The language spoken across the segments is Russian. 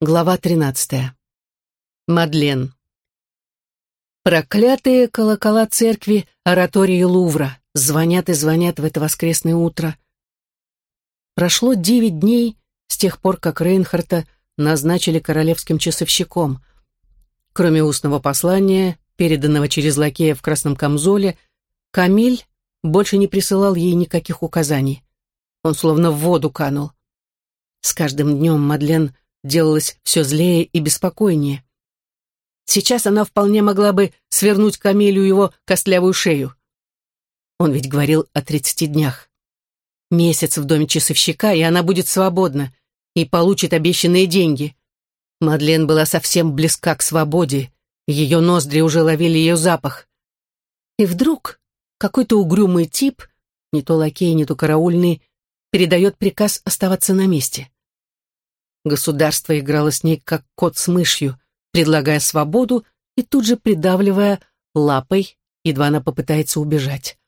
Глава 13. Мадлен. Проклятые колокола церкви оратории Лувра звонят и звонят в это воскресное утро. Прошло девять дней с тех пор, как Рейнхарта назначили королевским часовщиком. Кроме устного послания, переданного через лакея в красном камзоле, Камиль больше не присылал ей никаких указаний. Он словно в воду канул. С каждым днем Мадлен делалось все злее и беспокойнее. Сейчас она вполне могла бы свернуть Камилю его костлявую шею. Он ведь говорил о тридцати днях. Месяц в доме часовщика, и она будет свободна и получит обещанные деньги. Мадлен была совсем близка к свободе, ее ноздри уже ловили ее запах. И вдруг какой-то угрюмый тип, не то лакей, не то караульный, передает приказ оставаться на месте. Государство играло с ней как кот с мышью, предлагая свободу и тут же придавливая лапой, едва она попытается убежать.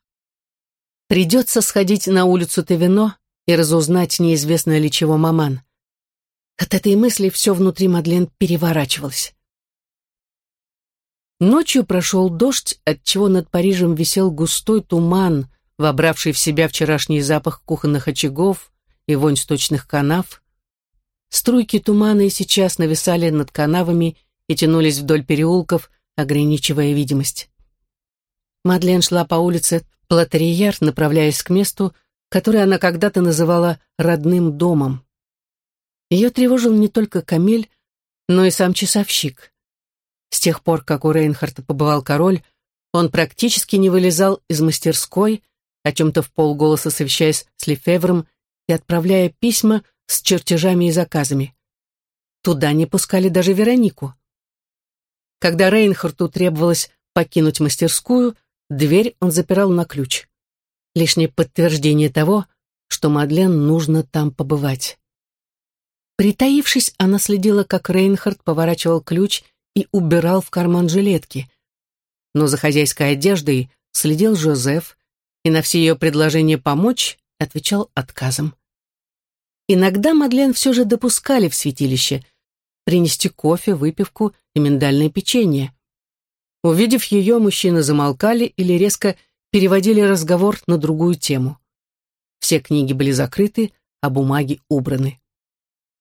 Придется сходить на улицу Тевино и разузнать неизвестно ли чего маман. От этой мысли все внутри Мадлен переворачивалось. Ночью прошел дождь, отчего над Парижем висел густой туман, вобравший в себя вчерашний запах кухонных очагов и вонь сточных канав. Струйки тумана и сейчас нависали над канавами и тянулись вдоль переулков, ограничивая видимость. Мадлен шла по улице Платерьер, направляясь к месту, которое она когда-то называла родным домом. Ее тревожил не только Камиль, но и сам часовщик. С тех пор, как у Рейнхарта побывал король, он практически не вылезал из мастерской, о чем-то в полголоса совещаясь с Лефевром и отправляя письма с чертежами и заказами. Туда не пускали даже Веронику. Когда Рейнхарту требовалось покинуть мастерскую, дверь он запирал на ключ. Лишнее подтверждение того, что Мадлен нужно там побывать. Притаившись, она следила, как Рейнхард поворачивал ключ и убирал в карман жилетки. Но за хозяйской одеждой следил Жозеф, и на все ее предложения помочь отвечал отказом. Иногда Мадлен все же допускали в святилище принести кофе, выпивку и миндальное печенье. Увидев ее, мужчины замолкали или резко переводили разговор на другую тему. Все книги были закрыты, а бумаги убраны.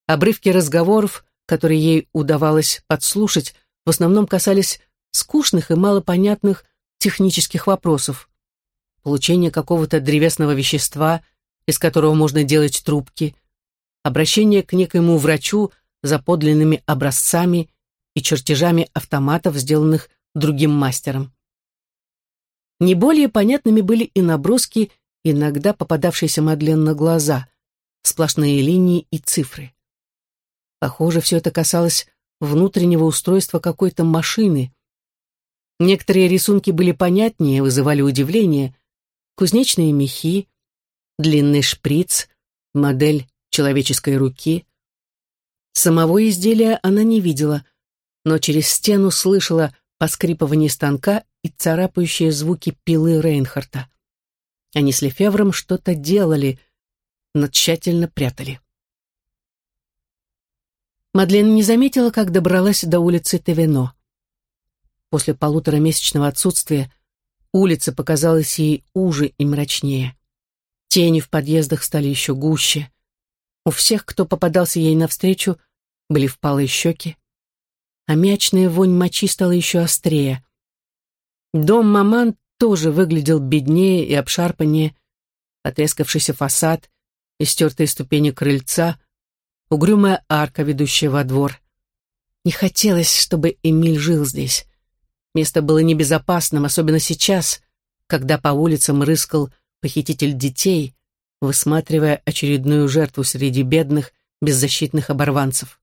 Обрывки разговоров, которые ей удавалось подслушать, в основном касались скучных и малопонятных технических вопросов. Получение какого-то древесного вещества, из которого можно делать трубки, обращение к некоему врачу за подлинными образцами и чертежами автоматов, сделанных другим мастером. Не более понятными были и наброски, иногда попадавшиеся Мадлен на глаза, сплошные линии и цифры. Похоже, все это касалось внутреннего устройства какой-то машины. Некоторые рисунки были понятнее, вызывали удивление. Кузнечные мехи, длинный шприц, модель человеческой руки. Самого изделия она не видела, но через стену слышала поскрипывание станка и царапающие звуки пилы Рейнхарта. Они с Лефевром что-то делали, но тщательно прятали. Мадлен не заметила, как добралась до улицы Тевено. После полуторамесячного отсутствия улица показалась ей уже и мрачнее. Тени в подъездах стали еще гуще. У всех, кто попадался ей навстречу, были впалые щеки, а мячная вонь мочи стала еще острее. Дом маман тоже выглядел беднее и обшарпаннее, потрескавшийся фасад, истертые ступени крыльца, угрюмая арка, ведущая во двор. Не хотелось, чтобы Эмиль жил здесь. Место было небезопасным, особенно сейчас, когда по улицам рыскал похититель детей, высматривая очередную жертву среди бедных, беззащитных оборванцев.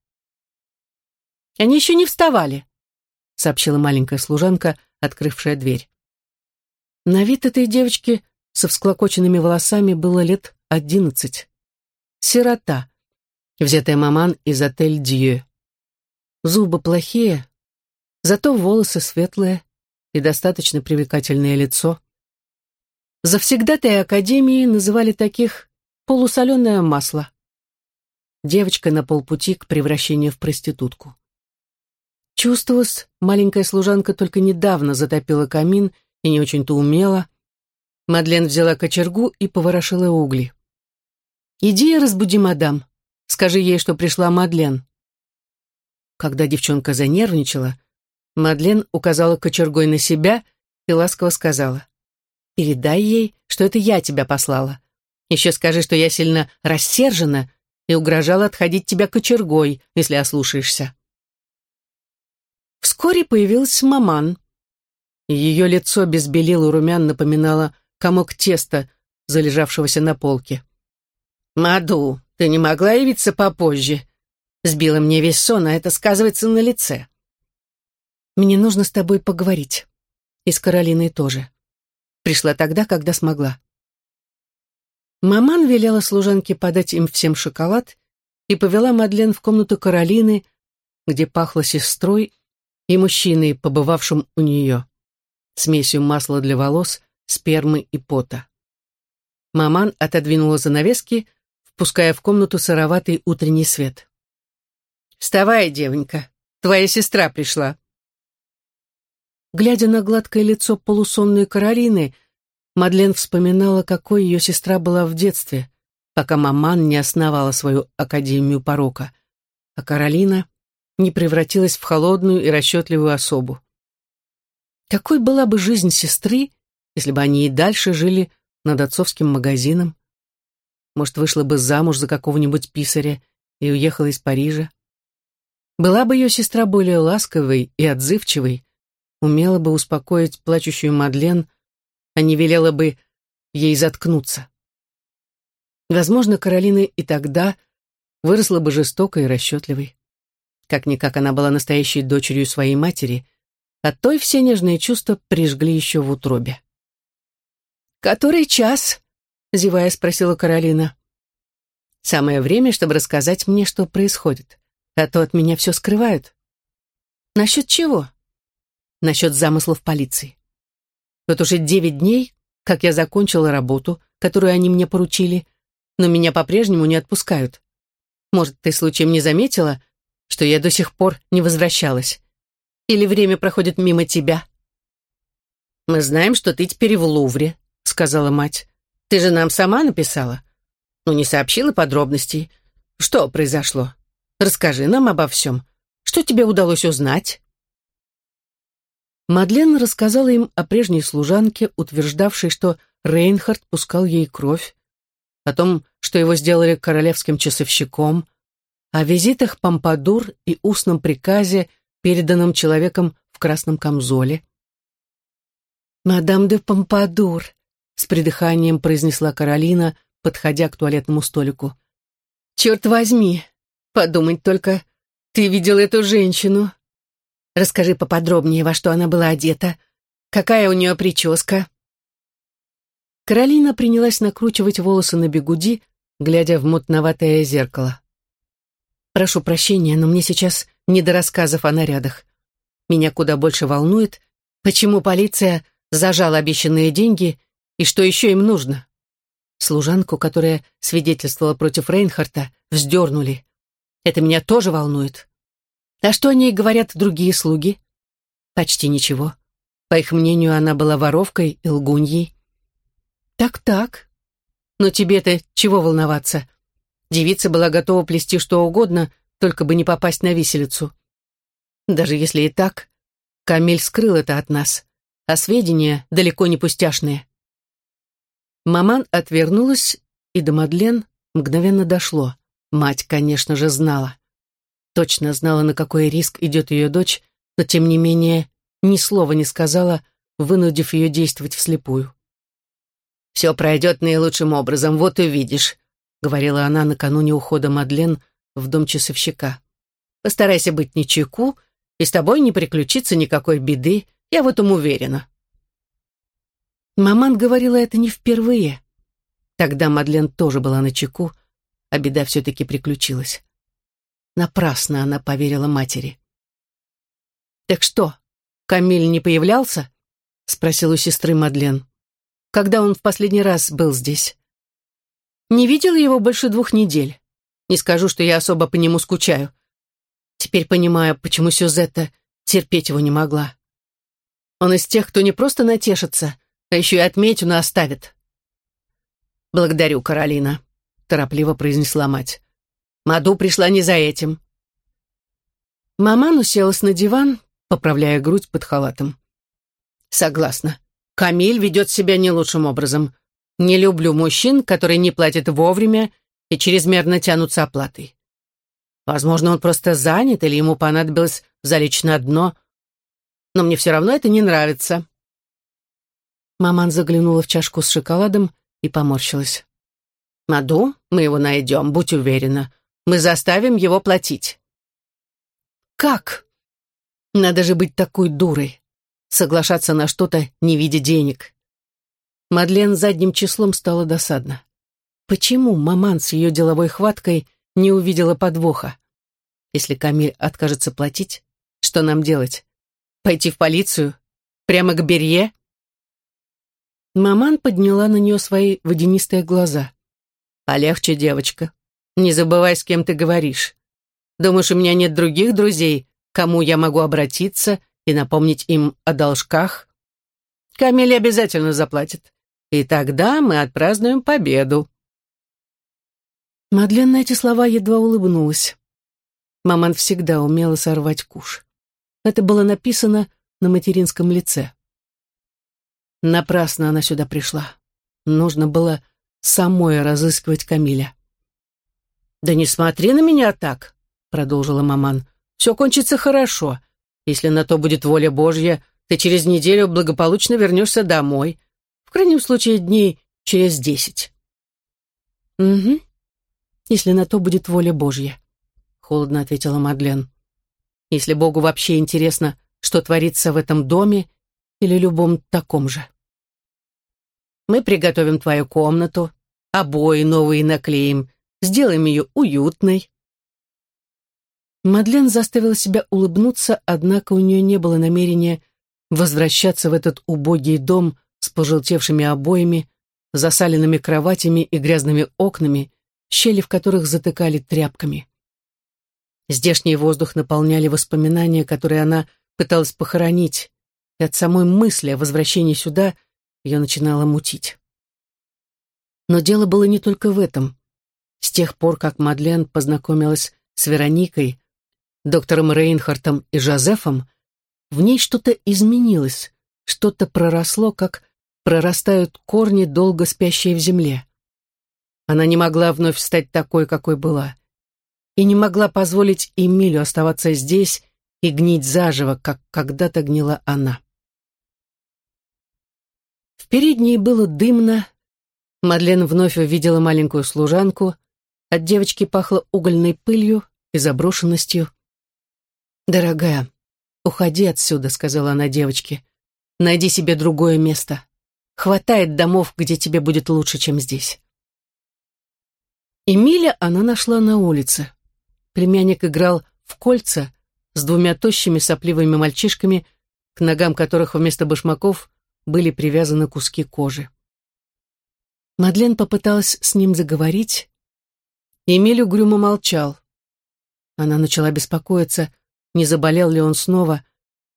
«Они еще не вставали», — сообщила маленькая служанка, открывшая дверь. На вид этой девочки со всклокоченными волосами было лет одиннадцать. Сирота, взятая маман из отель Дье. Зубы плохие, зато волосы светлые и достаточно привлекательное лицо. Завсегдатые Академии называли таких «полусоленое масло». девочка на полпути к превращению в проститутку. Чувствовалось, маленькая служанка только недавно затопила камин и не очень-то умела. Мадлен взяла кочергу и поворошила угли. «Иди разбуди мадам. Скажи ей, что пришла Мадлен». Когда девчонка занервничала, Мадлен указала кочергой на себя и ласково сказала. «Передай ей, что это я тебя послала. Еще скажи, что я сильно рассержена и угрожала отходить тебя кочергой, если ослушаешься». Вскоре появилась маман. Ее лицо без белил и румян напоминало комок теста, залежавшегося на полке. «Маду, ты не могла явиться попозже?» Сбила мне весь сон, а это сказывается на лице. «Мне нужно с тобой поговорить. И с Каролиной тоже. Пришла тогда, когда смогла». Маман велела служанке подать им всем шоколад и повела Мадлен в комнату Каролины, где пахло сестрой и мужчиной, побывавшим у нее, смесью масла для волос, спермы и пота. Маман отодвинула занавески, впуская в комнату сыроватый утренний свет. «Вставай, девонька, твоя сестра пришла». Глядя на гладкое лицо полусонной Каролины, Мадлен вспоминала, какой ее сестра была в детстве, пока маман не основала свою Академию порока, а Каролина не превратилась в холодную и расчетливую особу. Какой была бы жизнь сестры, если бы они и дальше жили над отцовским магазином? Может, вышла бы замуж за какого-нибудь писаря и уехала из Парижа? Была бы ее сестра более ласковой и отзывчивой, умела бы успокоить плачущую Мадлен, а не велела бы ей заткнуться. Возможно, Каролина и тогда выросла бы жестокой и расчетливой. Как-никак она была настоящей дочерью своей матери, а той все нежные чувства прижгли еще в утробе. «Который час?» — зевая спросила Каролина. «Самое время, чтобы рассказать мне, что происходит, а то от меня все скрывают». «Насчет чего?» «Насчет замыслов полиции. Вот уже девять дней, как я закончила работу, которую они мне поручили, но меня по-прежнему не отпускают. Может, ты случаем не заметила, что я до сих пор не возвращалась? Или время проходит мимо тебя?» «Мы знаем, что ты теперь в Лувре», — сказала мать. «Ты же нам сама написала. Ну, не сообщила подробностей. Что произошло? Расскажи нам обо всем. Что тебе удалось узнать?» Мадлен рассказала им о прежней служанке, утверждавшей, что Рейнхард пускал ей кровь, о том, что его сделали королевским часовщиком, о визитах Помпадур и устном приказе, переданном человеком в красном камзоле. «Мадам де Помпадур», — с придыханием произнесла Каролина, подходя к туалетному столику. «Черт возьми, подумать только, ты видел эту женщину. Расскажи поподробнее, во что она была одета, какая у нее прическа». Каролина принялась накручивать волосы на бегуди, глядя в мутноватое зеркало. Прошу прощения, но мне сейчас не до рассказов о нарядах. Меня куда больше волнует, почему полиция зажала обещанные деньги и что еще им нужно. Служанку, которая свидетельствовала против Рейнхарта, вздернули. Это меня тоже волнует. А что о ней говорят другие слуги? Почти ничего. По их мнению, она была воровкой и лгуньей. Так-так. Но тебе-то чего волноваться? Девица была готова плести что угодно, только бы не попасть на виселицу. Даже если и так, Камиль скрыл это от нас, а сведения далеко не пустяшные. Маман отвернулась, и до Мадлен мгновенно дошло. Мать, конечно же, знала. Точно знала, на какой риск идет ее дочь, но, тем не менее, ни слова не сказала, вынудив ее действовать вслепую. «Все пройдет наилучшим образом, вот и видишь», — говорила она накануне ухода Мадлен в дом часовщика. «Постарайся быть не чеку, и с тобой не приключится никакой беды, я в этом уверена». Маман говорила это не впервые. Тогда Мадлен тоже была на чеку, а беда все-таки приключилась. Напрасно она поверила матери. «Так что, Камиль не появлялся?» — спросил у сестры Мадлен. «Когда он в последний раз был здесь?» Не видела его больше двух недель. Не скажу, что я особо по нему скучаю. Теперь понимаю, почему Сюзетта терпеть его не могла. Он из тех, кто не просто натешится, а еще и отметину оставит. «Благодарю, Каролина», — торопливо произнесла мать. «Маду пришла не за этим». Маман уселась на диван, поправляя грудь под халатом. «Согласна. Камиль ведет себя не лучшим образом. Не люблю мужчин, которые не платят вовремя и чрезмерно тянутся оплатой. Возможно, он просто занят или ему понадобилось залечь на дно, но мне все равно это не нравится». Маман заглянула в чашку с шоколадом и поморщилась. «Маду, мы его найдем, будь уверена. Мы заставим его платить». «Как?» Надо же быть такой дурой. Соглашаться на что-то, не видя денег. Мадлен задним числом стало досадно. Почему маман с ее деловой хваткой не увидела подвоха? Если Камиль откажется платить, что нам делать? Пойти в полицию? Прямо к Берье? Маман подняла на нее свои водянистые глаза. «Полегче, девочка. Не забывай, с кем ты говоришь. Думаешь, у меня нет других друзей, кому я могу обратиться и напомнить им о должках? Камиль обязательно заплатит. И тогда мы отпразднуем победу». Мадлен на эти слова едва улыбнулась. Маман всегда умела сорвать куш. Это было написано на материнском лице. Напрасно она сюда пришла. Нужно было самой разыскивать Камиля. «Да не смотри на меня так», — продолжила маман. «Все кончится хорошо. Если на то будет воля Божья, ты через неделю благополучно вернешься домой. В крайнем случае, дней через десять». «Угу, если на то будет воля Божья», — холодно ответила Мадлен. «Если Богу вообще интересно, что творится в этом доме или любом таком же. Мы приготовим твою комнату, обои новые наклеим, сделаем ее уютной. Мадлен заставила себя улыбнуться, однако у нее не было намерения возвращаться в этот убогий дом с пожелтевшими обоями, засаленными кроватями и грязными окнами, щели в которых затыкали тряпками. Здешний воздух наполняли воспоминания, которые она пыталась похоронить, и от самой мысли о возвращении сюда ее начинало мутить. Но дело было не только в этом. С тех пор, как Мадлен познакомилась с Вероникой, доктором Рейнхартом и Жозефом, в ней что-то изменилось, что-то проросло, как прорастают корни, долго спящие в земле. Она не могла вновь стать такой, какой была, и не могла позволить Эмилю оставаться здесь и гнить заживо, как когда-то гнила она. В передней было дымно. Мадлен вновь увидела маленькую служанку. От девочки пахло угольной пылью и заброшенностью. «Дорогая, уходи отсюда», — сказала она девочке. «Найди себе другое место. Хватает домов, где тебе будет лучше, чем здесь». Эмиля она нашла на улице. Племянник играл в кольца с двумя тощими сопливыми мальчишками, к ногам которых вместо башмаков были привязаны куски кожи. Мадлен попыталась с ним заговорить. Эмиль угрюмо молчал. Она начала беспокоиться, не заболел ли он снова,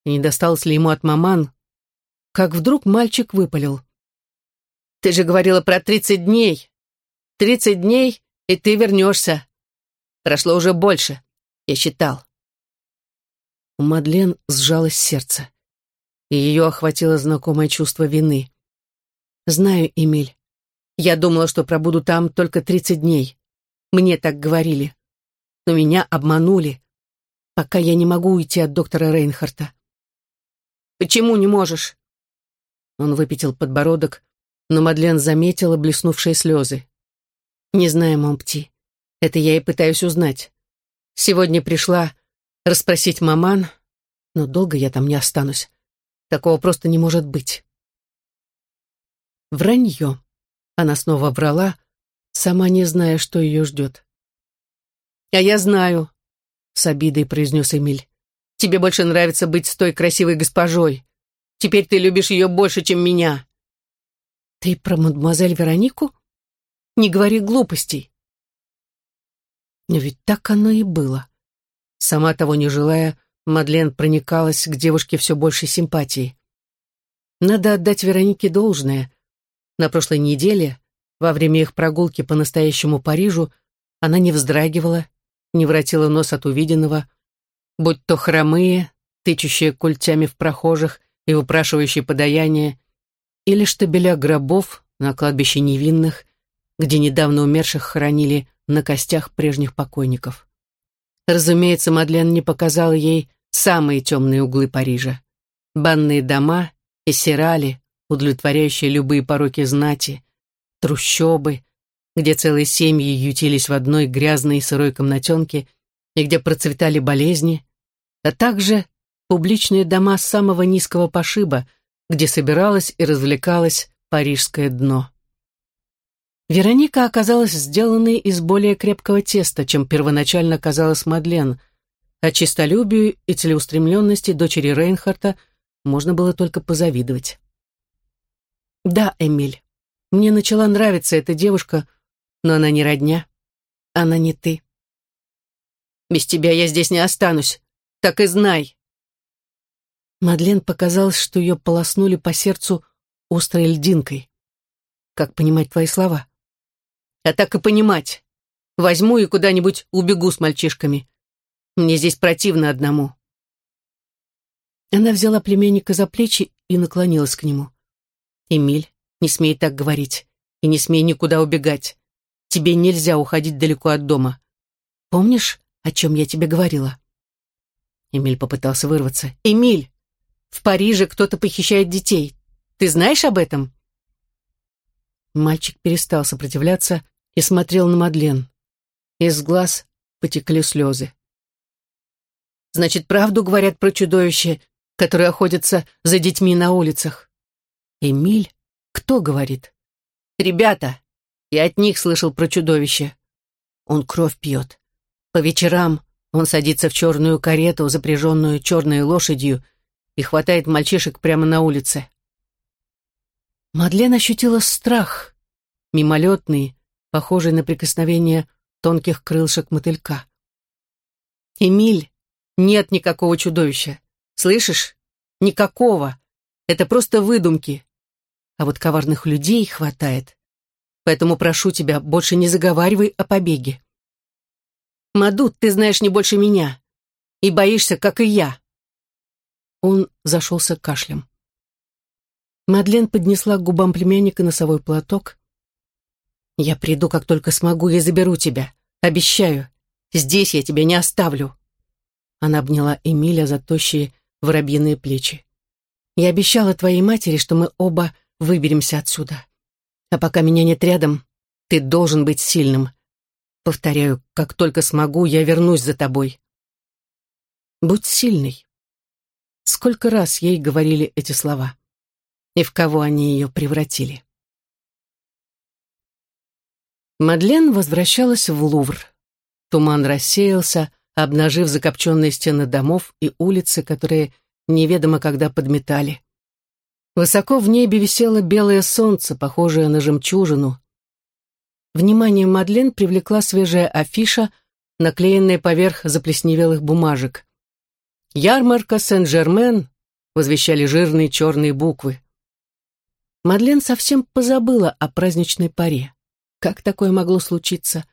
не досталось ли ему от маман, как вдруг мальчик выпалил. «Ты же говорила про тридцать дней! Тридцать дней, и ты вернешься! Прошло уже больше, я считал». У Мадлен сжалось сердце и ее охватило знакомое чувство вины. «Знаю, Эмиль. Я думала, что пробуду там только тридцать дней. Мне так говорили. Но меня обманули. Пока я не могу уйти от доктора Рейнхарта». «Почему не можешь?» Он выпятил подбородок, но Мадлен заметила блеснувшие слезы. «Не знаю, Момпти. Это я и пытаюсь узнать. Сегодня пришла расспросить маман, но долго я там не останусь. Такого просто не может быть. Вранье. Она снова врала, сама не зная, что ее ждет. «А я знаю», — с обидой произнес Эмиль. «Тебе больше нравится быть с той красивой госпожой. Теперь ты любишь ее больше, чем меня». «Ты про мадемуазель Веронику? Не говори глупостей». Но ведь так оно и было. Сама того не желая, Мадлен проникалась к девушке все большей симпатией. Надо отдать Веронике должное. На прошлой неделе, во время их прогулки по настоящему Парижу, она не вздрагивала, не воротила нос от увиденного, будь то хромые, тычущие культями в прохожих и упрашивающие подаяние, или штабеля гробов на кладбище невинных, где недавно умерших хоронили на костях прежних покойников. Разумеется, Мадлен не показала ей самые темные углы Парижа. Банные дома и сирали, удовлетворяющие любые пороки знати, трущобы, где целые семьи ютились в одной грязной сырой комнатенке и где процветали болезни, а также публичные дома самого низкого пошиба, где собиралось и развлекалось парижское дно. Вероника оказалась сделанной из более крепкого теста, чем первоначально казалась Мадлен, а чистолюбию и целеустремленности дочери Рейнхарта можно было только позавидовать. «Да, Эмиль, мне начала нравиться эта девушка, но она не родня, она не ты. Без тебя я здесь не останусь, так и знай». Мадлен показалось, что ее полоснули по сердцу острой льдинкой. «Как понимать твои слова?» А так и понимать. Возьму и куда-нибудь убегу с мальчишками. Мне здесь противно одному. Она взяла племянника за плечи и наклонилась к нему. «Эмиль, не смей так говорить. И не смей никуда убегать. Тебе нельзя уходить далеко от дома. Помнишь, о чем я тебе говорила?» Эмиль попытался вырваться. «Эмиль, в Париже кто-то похищает детей. Ты знаешь об этом?» Мальчик перестал сопротивляться и смотрел на Мадлен. Из глаз потекли слезы. «Значит, правду говорят про чудовище, которое охотится за детьми на улицах?» «Эмиль? Кто говорит?» «Ребята! Я от них слышал про чудовище. Он кровь пьет. По вечерам он садится в черную карету, запряженную черной лошадью, и хватает мальчишек прямо на улице. Мадлен ощутила страх, мимолетный, похожий на прикосновение тонких крылышек мотылька. «Эмиль, нет никакого чудовища. Слышишь? Никакого. Это просто выдумки. А вот коварных людей хватает. Поэтому прошу тебя, больше не заговаривай о побеге. Мадут, ты знаешь не больше меня. И боишься, как и я». Он зашелся кашлем. Мадлен поднесла к губам племянника носовой платок. «Я приду, как только смогу, и заберу тебя. Обещаю. Здесь я тебя не оставлю». Она обняла Эмиля за тощие воробьиные плечи. «Я обещала твоей матери, что мы оба выберемся отсюда. А пока меня нет рядом, ты должен быть сильным. Повторяю, как только смогу, я вернусь за тобой. Будь сильной». Сколько раз ей говорили эти слова и в кого они ее превратили. Мадлен возвращалась в Лувр. Туман рассеялся, обнажив закопченные стены домов и улицы, которые неведомо когда подметали. Высоко в небе висело белое солнце, похожее на жемчужину. Внимание Мадлен привлекла свежая афиша, наклеенная поверх заплесневелых бумажек. «Ярмарка Сен-Жермен», — возвещали жирные черные буквы. Мадлен совсем позабыла о праздничной паре. Как такое могло случиться?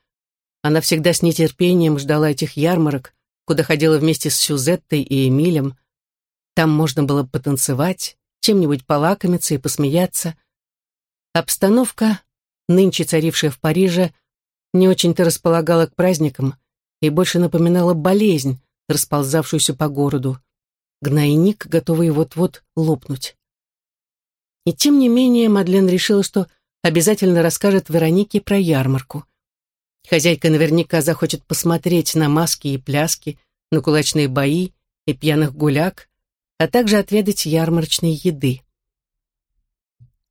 Она всегда с нетерпением ждала этих ярмарок, куда ходила вместе с Сюзеттой и Эмилем. Там можно было потанцевать, чем-нибудь полакомиться и посмеяться. Обстановка, нынче царившая в Париже, не очень-то располагала к праздникам и больше напоминала болезнь, расползавшуюся по городу. Гнойник, готовый вот-вот лопнуть. И тем не менее Мадлен решила, что обязательно расскажет Веронике про ярмарку. Хозяйка наверняка захочет посмотреть на маски и пляски, на кулачные бои и пьяных гуляк, а также отведать ярмарочной еды.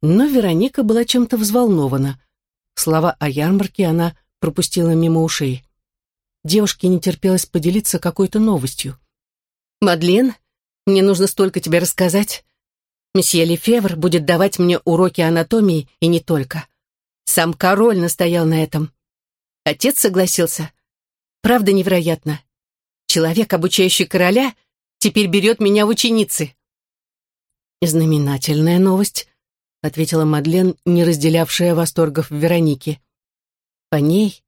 Но Вероника была чем-то взволнована. Слова о ярмарке она пропустила мимо ушей. Девушке не терпелось поделиться какой-то новостью. «Мадлен, мне нужно столько тебе рассказать. Месье Лефевр будет давать мне уроки анатомии и не только. Сам король настоял на этом. Отец согласился. Правда невероятно. Человек, обучающий короля, теперь берет меня в ученицы. Знаменательная новость, ответила Мадлен, не разделявшая восторгов Вероники. По ней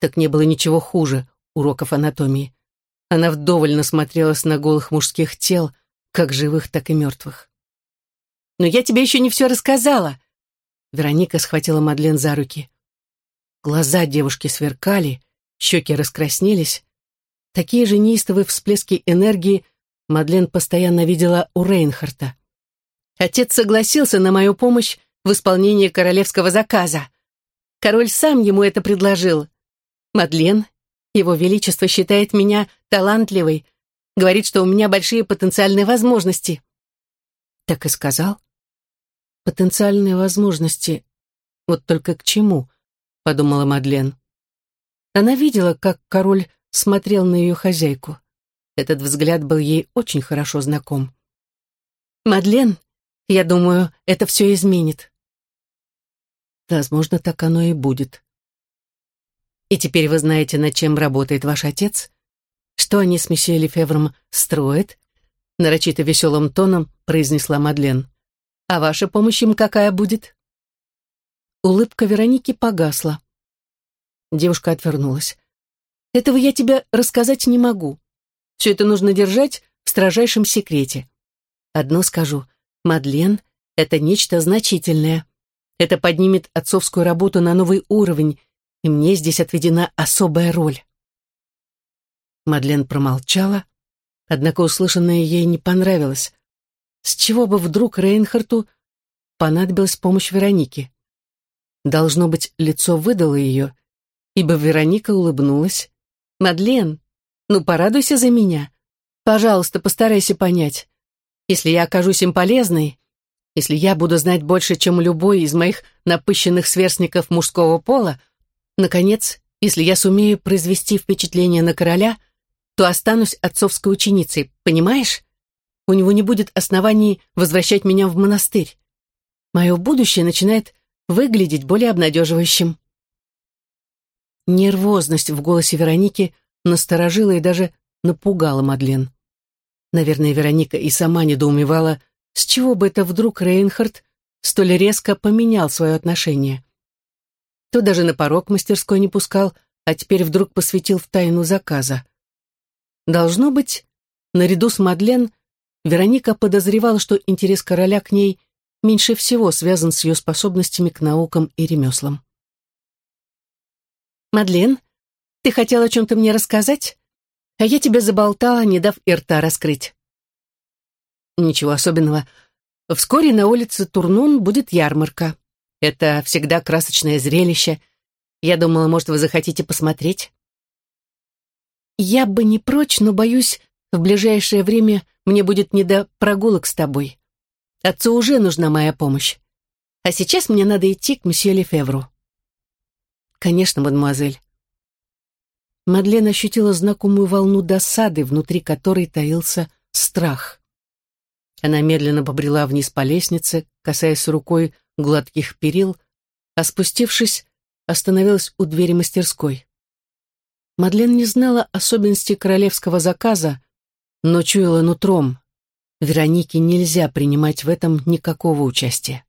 так не было ничего хуже уроков анатомии. Она вдоволь насмотрелась на голых мужских тел, как живых, так и мертвых. «Но я тебе еще не все рассказала!» Вероника схватила Мадлен за руки. Глаза девушки сверкали, щеки раскраснелись. Такие же неистовые всплески энергии Мадлен постоянно видела у Рейнхарта. Отец согласился на мою помощь в исполнении королевского заказа. Король сам ему это предложил. Мадлен, его величество считает меня талантливой, говорит, что у меня большие потенциальные возможности. Так и сказал. Потенциальные возможности. Вот только к чему? Подумала Мадлен. Она видела, как король смотрел на ее хозяйку. Этот взгляд был ей очень хорошо знаком. «Мадлен, я думаю, это все изменит». Возможно, так оно и будет. И теперь вы знаете, над чем работает ваш отец? Что они с месье Лефевром строят? Нарочито веселым тоном произнесла Мадлен. А ваша помощь им какая будет? Улыбка Вероники погасла. Девушка отвернулась. Этого я тебе рассказать не могу. Все это нужно держать в строжайшем секрете. Одно скажу, Мадлен — это нечто значительное. Это поднимет отцовскую работу на новый уровень, и мне здесь отведена особая роль. Мадлен промолчала, однако услышанное ей не понравилось. С чего бы вдруг Рейнхарту понадобилась помощь Вероники? Должно быть, лицо выдало ее, ибо Вероника улыбнулась. «Мадлен, ну порадуйся за меня. Пожалуйста, постарайся понять. Если я окажусь им полезной, если я буду знать больше, чем любой из моих напыщенных сверстников мужского пола, наконец, если я сумею произвести впечатление на короля, то останусь отцовской ученицей, понимаешь? У него не будет оснований возвращать меня в монастырь. Мое будущее начинает выглядеть более обнадеживающим. Нервозность в голосе Вероники насторожила и даже напугала Мадлен. Наверное, Вероника и сама недоумевала, с чего бы это вдруг Рейнхард столь резко поменял свое отношение. То даже на порог мастерской не пускал, а теперь вдруг посвятил в тайну заказа. Должно быть, наряду с Мадлен, Вероника подозревала, что интерес короля к ней меньше всего связан с ее способностями к наукам и ремеслам. «Мадлен, ты хотела о чем-то мне рассказать? А я тебя заболтала, не дав и рта раскрыть». «Ничего особенного. Вскоре на улице Турнун будет ярмарка. Это всегда красочное зрелище. Я думала, может, вы захотите посмотреть?» «Я бы не прочь, но, боюсь, в ближайшее время мне будет не до прогулок с тобой. Отцу уже нужна моя помощь. А сейчас мне надо идти к месье Лефевру». «Конечно, мадемуазель». Мадлен ощутила знакомую волну досады, внутри которой таился страх. Она медленно побрела вниз по лестнице, касаясь рукой гладких перил, а спустившись, остановилась у двери мастерской. Мадлен не знала особенностей королевского заказа, но чуяла нутром. Веронике нельзя принимать в этом никакого участия.